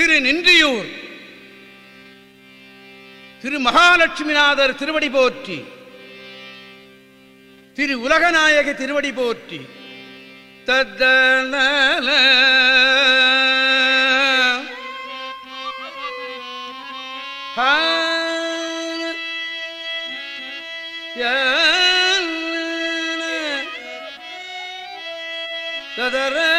திரு நின்றியூர். திரு மகாலட்சுமிநாதர் திருவடி போற்றி. திரு உலகநாயக திருவடி போற்றி. தத்தன ததர.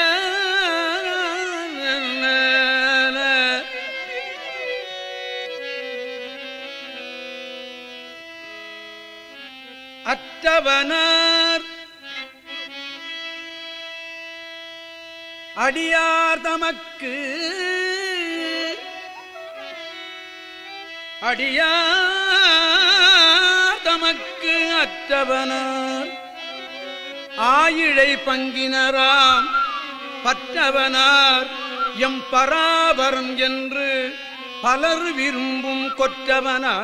அடியார் தமக்கு. அடியார் தமக்கு அற்றவனார் ஆயிழை பங்கினராம் பற்றவனார். எம் பராபரம் என்று பலர் விரும்பும் கொற்றவனா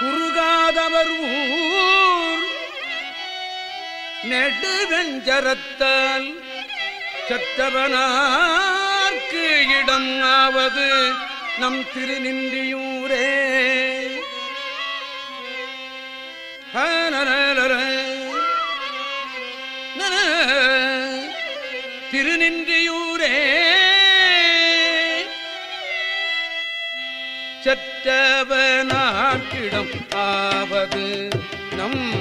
குறுகாதவர் ஊ கேட்டு வெஞ்சரத்தால் சற்றவனார்க்கு இடம் ஆவது நம் திருநின்றியூரே. திருநின்றியூரே. சற்றவனாக்கிடம் ஆவது நம்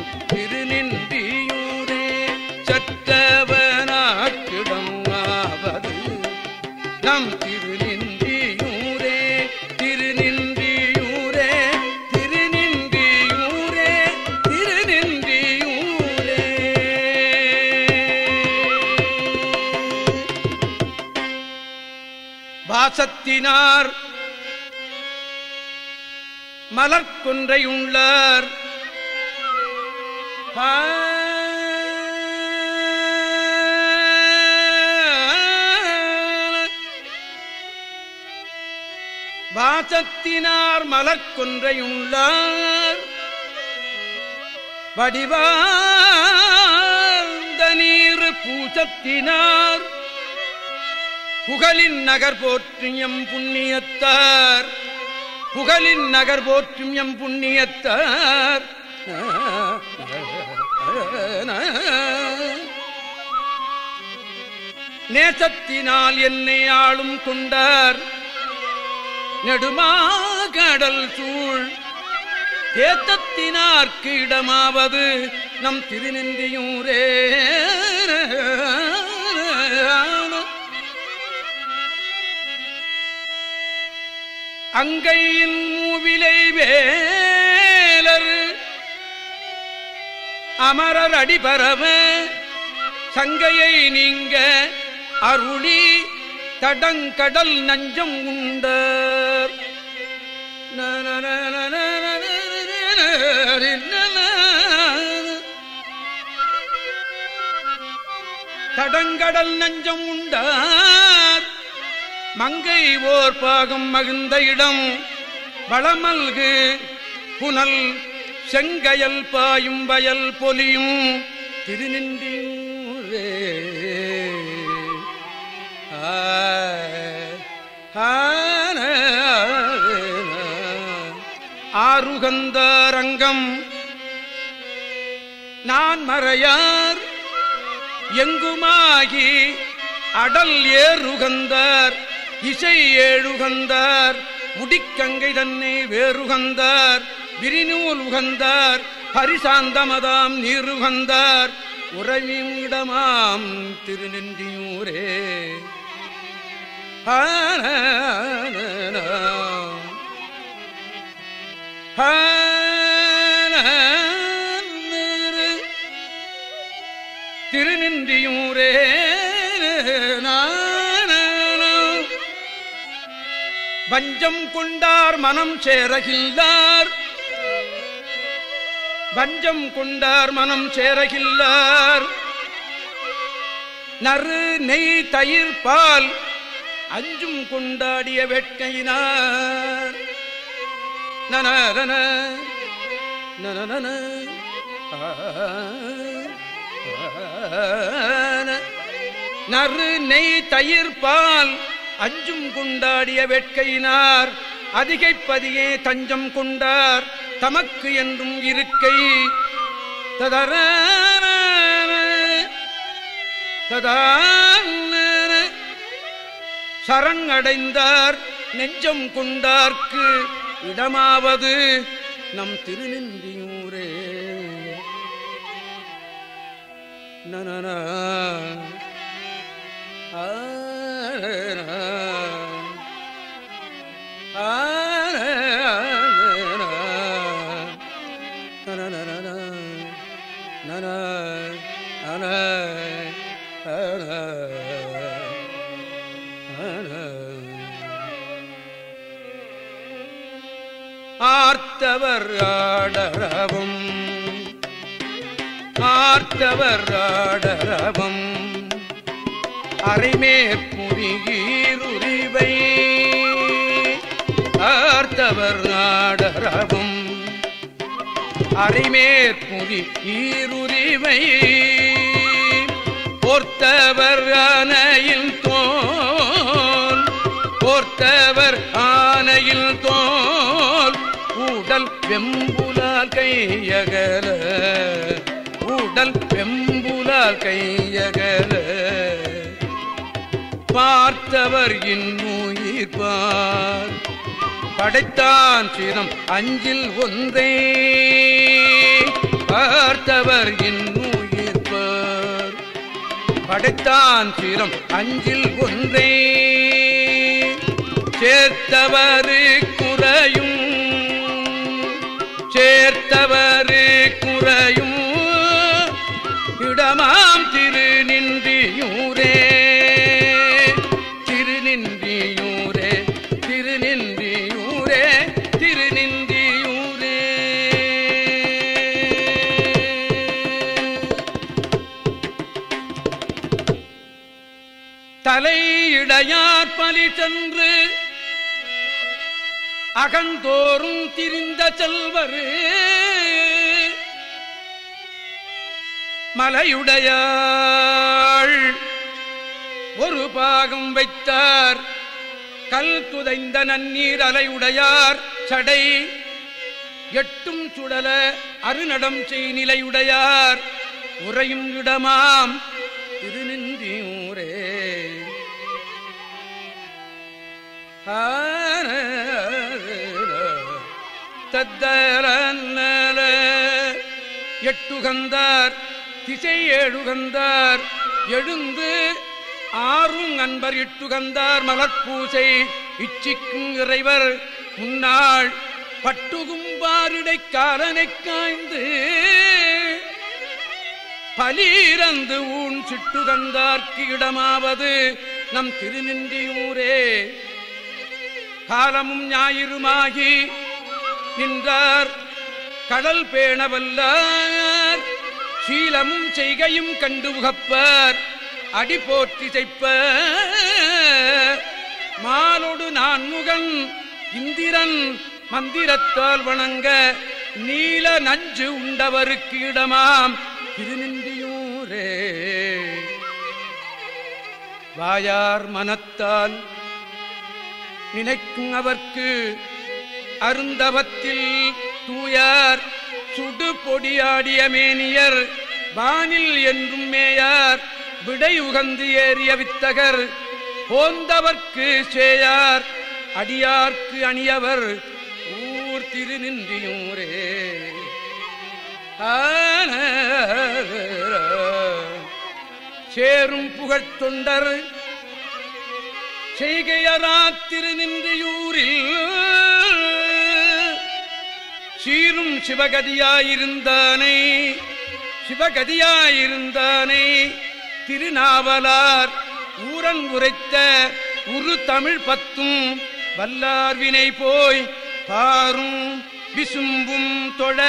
பாசத்தினார் மலர்கொன்றை உள்ளார். வாசத்தினார் மலர்கொன்றையுள்ளார் வடிவாந்த நீர் பூசத்தினார். புகழின் நகர் போற்றியம் புண்ணியத்தார். புகழின் நகர் போற்றும் எம் புண்ணியத்தார். நேசத்தினால் என்னை ஆளும் கொண்டார். நெடுமாகடல் சூழ். தேத்தத்தினார்க்கு இடமாவது நம் திருநெந்தியூரே அங்கையின் மூவிலை வேலர் அமரர் அடிபரவ சங்கையை நீங்க அருளி தடங்கடல் நஞ்சம் உண்ட தடங்கடல் நஞ்சம் உண்டார் மங்கை ஓர் பாகம் மகிழ்ந்த இடம். வளமல்கு புனல் செங்கயல் பாயும் வயல் பொலியும். திருநின்றே ஆருகந்தாரங்கம் நான் மறையார். எங்குமாகி அடல் ஏறுகந்தார். இசை ஏழுகந்தார் முடிக்கங்கை தன்னை வேறுகந்தார் விரிநூல் உகந்தார் பரிசாந்தமதாம் நீருகந்தார் உறவிடமாம் திருநெஞ்சியூரே. திருநின்றியூரே வஞ்சம் கொண்டார் மனம் சேரகில்லார். வஞ்சம் கொண்டார் மனம் சேரகில்லார். நறு நெய் தயிர் பால் அஞ்சும் கொண்டாடிய வேட்கையினார். நனரன நனநன நறு நெய் தயிர் பால் அஞ்சும் கொண்டாடிய வேட்கையினார். அதிகைப்பதியே தஞ்சம் கொண்டார். தமக்கு என்றும் இருக்கை. ததர சரண் அடைந்தார் நெஞ்சம் கொண்டார்க்கு இடமாவது நம் திருநின்றியூரே ஆ ஆர்த்தவர் ஆடரவும் ஆர்த்தவர் ஆடரவும் அரைமேற்புரிகீருரிவை ஆர்த்தவர் நாடரவும் அரைமேற்புரி ஈருரிவை போர்த்தவர் ஆனையில் தோல் போர்த்தவர் ஆனையில் தோல். உடல் வெம்புலால் கையகல உடல் வெம்புலால் கையகல. படைத்தவர் இன்னுயிர்பார் படைத்தான் சிரம் அஞ்சில் ஒன்றே. பார்த்தவர் இன்னுயிர்பார் படைத்தான் சிரம் அஞ்சில் ஒன்றே. சேர்த்தவரு குறையும் தலையிடையார் பலி சென்று அகந்தோறும் திரிந்த செல்வரு. மலையுடையாள் ஒரு பாகம் வைத்தார் கல் துதைந்த நன்னீர் அலையுடையார் சடை எட்டும் சுடல அருநடம் செய் நிலையுடையார் உறையும் இடமாம் திரு தத்தரன்னல. எட்டுகந்தார் திசை ஏழுகந்தார் எழுந்து ஆறும் அன்பர் இட்டுகந்தார் மலர்பூசை. இச்சிக்கும் இறைவர் முன்னாள் பட்டுகும்பாரிடை காலனை காய்ந்து பலீரந்து ஊன் சிட்டுகந்தார்க்கு இடமாவது நம் திருநின்றியூரே. காலமும் ஞாயிறுமாகி நின்றார். கடல் பேணவல்லார். சீலமும் செய்கையும் கண்டு உகப்பர். அடி போற்றி செய்ப்ப மாலொடு நான்முகன் இந்திரன் மந்திரத்தால் வணங்க நீல நஞ்சு உண்டவருக்கு இடமாம். திருநின்றியூரே வாயார் மனத்தால் நினைக்கும் அவர்க்கு அருந்தவத்தில் தூயார் சுடு பொடியாடிய மேனியர் வானில் என்றும் மேயார் விடை உகந்து ஏறிய வித்தகர் போந்தவர்க்கு சேயார் அடியார்க்கு அணியவர் ஊர் திரு நின்றியூரே சேரும் புகழ் தொண்டர் செய்கையரா திருநின்றியூரில் சீரும் சிவகதியாயிருந்தானே சிவகதியாயிருந்தானே திருநாவலார் ஊரன் உரைத்த உரு தமிழ் பத்தும் வல்லார்வினை போய் பாரும் விசும்பும் தொழ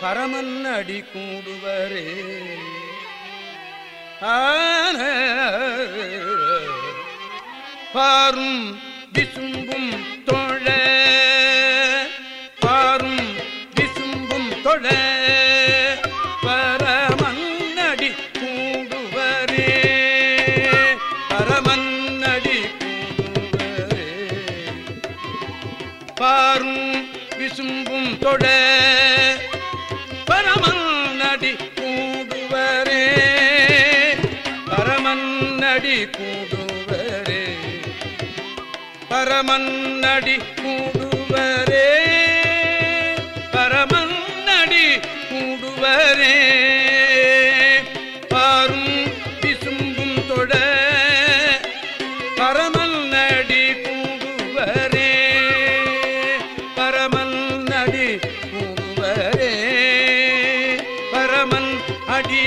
பரமன் அடி கூடுவரே. ஆன. பாரும் விசும்பும் தொழ. பாரும் விசும்பும் தொழ. பரமன்னடி கூடுவரே. பரமன்னடி கூடுவரே. பாரும் விசும்பும் தொழ. பரமன்னடி கூடுவரே. பரமன்னடி கூ பரமன்னடி கூடுவரே பரமன்னடி கூடுவரே. பாரும் விசும்பும் தொட பரமன் நடி கூடுவரே. பரமன் நடி கூடுவரே பரமன் அடி